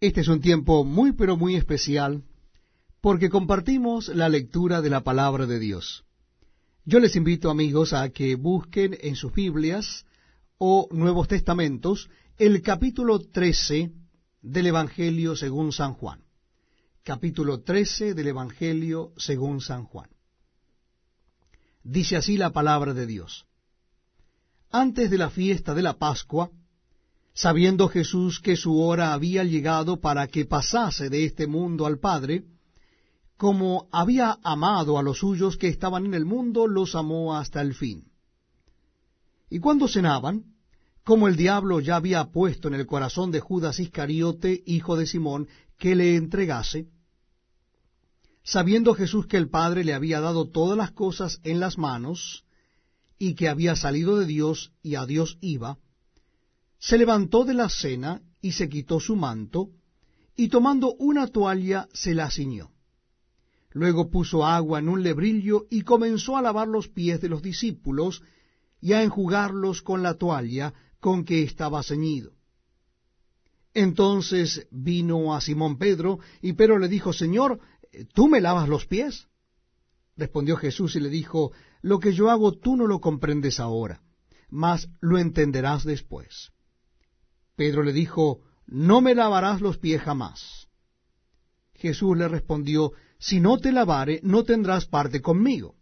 Este es un tiempo muy pero muy especial porque compartimos la lectura de la palabra de Dios. Yo les invito amigos a que busquen en sus Biblias o Nuevos Testamentos el capítulo 13 del Evangelio según San Juan. Capítulo 13 del Evangelio según San Juan. Dice así la palabra de Dios. Antes de la fiesta de la Pascua, sabiendo Jesús que su hora había llegado para que pasase de este mundo al Padre, como había amado a los suyos que estaban en el mundo, los amó hasta el fin. Y cuando cenaban, como el diablo ya había puesto en el corazón de Judas Iscariote, hijo de Simón, que le entregase, sabiendo Jesús que el Padre le había dado todas las cosas en las manos, y que había salido de Dios y a Dios iba, se levantó de la cena y se quitó su manto, y tomando una toalla se la ciñó. Luego puso agua en un lebrillo y comenzó a lavar los pies de los discípulos y a enjugarlos con la toalla con que estaba ceñido. Entonces vino a Simón Pedro, y Pedro le dijo, Señor, ¿tú me lavas los pies? Respondió Jesús y le dijo, Lo que yo hago tú no lo comprendes ahora, mas lo entenderás después. Pedro le dijo, No me lavarás los pies jamás. Jesús le respondió, Si no te lavare, no tendrás parte conmigo.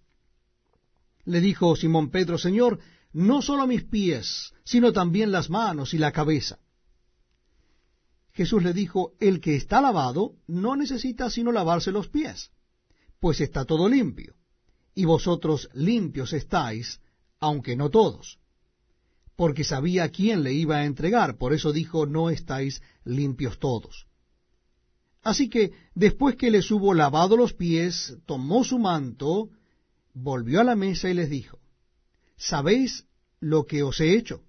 Le dijo Simón Pedro, Señor, no solo mis pies, sino también las manos y la cabeza. Jesús le dijo, El que está lavado no necesita sino lavarse los pies, pues está todo limpio, y vosotros limpios estáis, aunque no todos porque sabía quién le iba a entregar, por eso dijo, no estáis limpios todos. Así que después que les hubo lavado los pies, tomó su manto, volvió a la mesa y les dijo, ¿sabéis lo que os he hecho?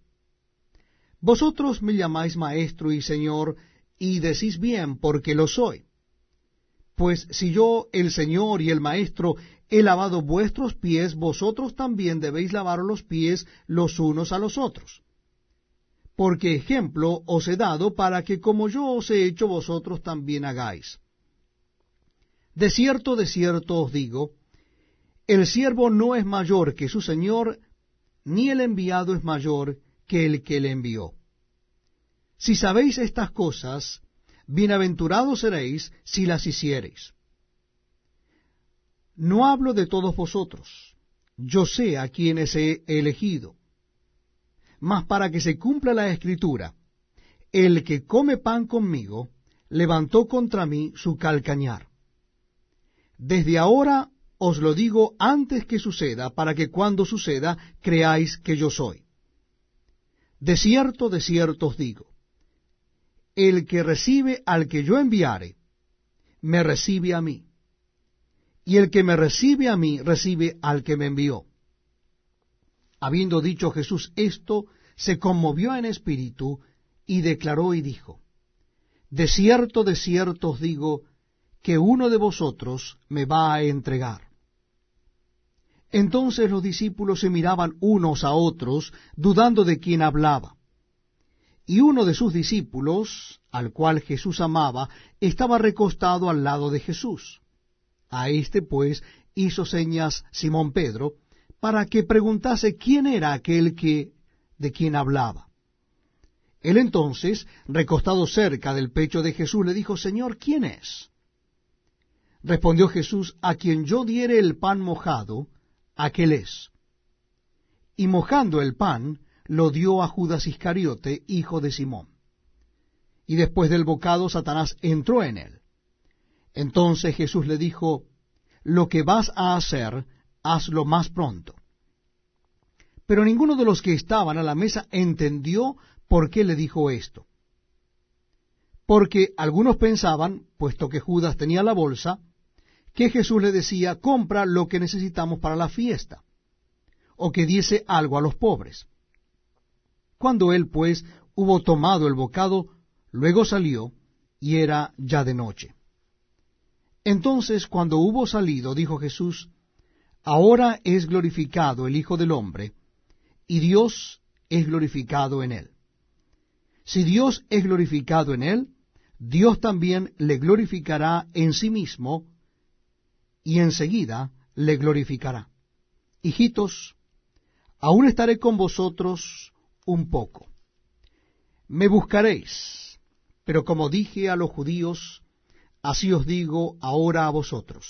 Vosotros me llamáis maestro y señor, y decís bien, porque lo soy. Pues si yo, el Señor y el Maestro, he lavado vuestros pies, vosotros también debéis lavar los pies los unos a los otros. Porque ejemplo os he dado para que como yo os he hecho vosotros también hagáis. De cierto, de cierto os digo, el siervo no es mayor que su Señor, ni el enviado es mayor que el que le envió. Si sabéis estas cosas, bienaventurados seréis si las hiciereis. No hablo de todos vosotros, yo sé a quienes he elegido, mas para que se cumpla la escritura, el que come pan conmigo, levantó contra mí su calcañar. Desde ahora os lo digo antes que suceda, para que cuando suceda creáis que yo soy. De cierto, de cierto os digo, el que recibe al que yo enviare, me recibe a mí, y el que me recibe a mí, recibe al que me envió. Habiendo dicho Jesús esto, se conmovió en espíritu, y declaró y dijo, De cierto, de cierto os digo, que uno de vosotros me va a entregar. Entonces los discípulos se miraban unos a otros, dudando de quién hablaba. Y uno de sus discípulos, al cual Jesús amaba, estaba recostado al lado de Jesús. A éste, pues, hizo señas Simón Pedro, para que preguntase quién era aquel que de quien hablaba. Él entonces, recostado cerca del pecho de Jesús, le dijo, Señor, ¿quién es? Respondió Jesús, a quien yo diere el pan mojado, aquel es. Y mojando el pan, lo dio a Judas Iscariote, hijo de Simón. Y después del bocado Satanás entró en él. Entonces Jesús le dijo, Lo que vas a hacer, hazlo más pronto. Pero ninguno de los que estaban a la mesa entendió por qué le dijo esto. Porque algunos pensaban, puesto que Judas tenía la bolsa, que Jesús le decía, compra lo que necesitamos para la fiesta, o que diese algo a los pobres. Cuando él, pues, hubo tomado el bocado, luego salió, y era ya de noche. Entonces, cuando hubo salido, dijo Jesús, Ahora es glorificado el Hijo del Hombre, y Dios es glorificado en él. Si Dios es glorificado en él, Dios también le glorificará en sí mismo, y enseguida le glorificará. Hijitos, aún estaré con vosotros un poco. Me buscaréis, pero como dije a los judíos, así os digo ahora a vosotros.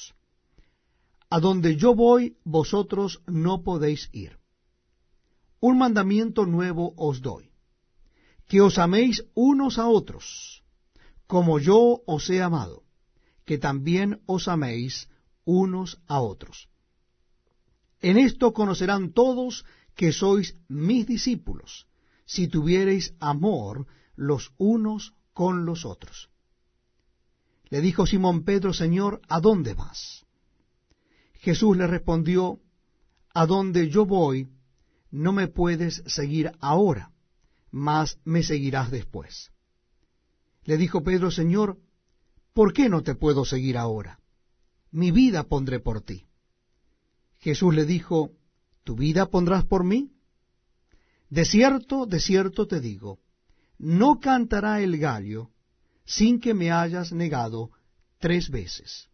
A donde yo voy, vosotros no podéis ir. Un mandamiento nuevo os doy, que os améis unos a otros, como yo os he amado, que también os améis unos a otros. En esto conocerán todos que sois mis discípulos, si tuviereis amor los unos con los otros. Le dijo Simón Pedro, Señor, ¿a dónde vas? Jesús le respondió, A donde yo voy, no me puedes seguir ahora, mas me seguirás después. Le dijo Pedro, Señor, ¿por qué no te puedo seguir ahora? Mi vida pondré por ti. Jesús le dijo, ¿tu vida pondrás por mí? De cierto, de cierto te digo, no cantará el gallo sin que me hayas negado tres veces.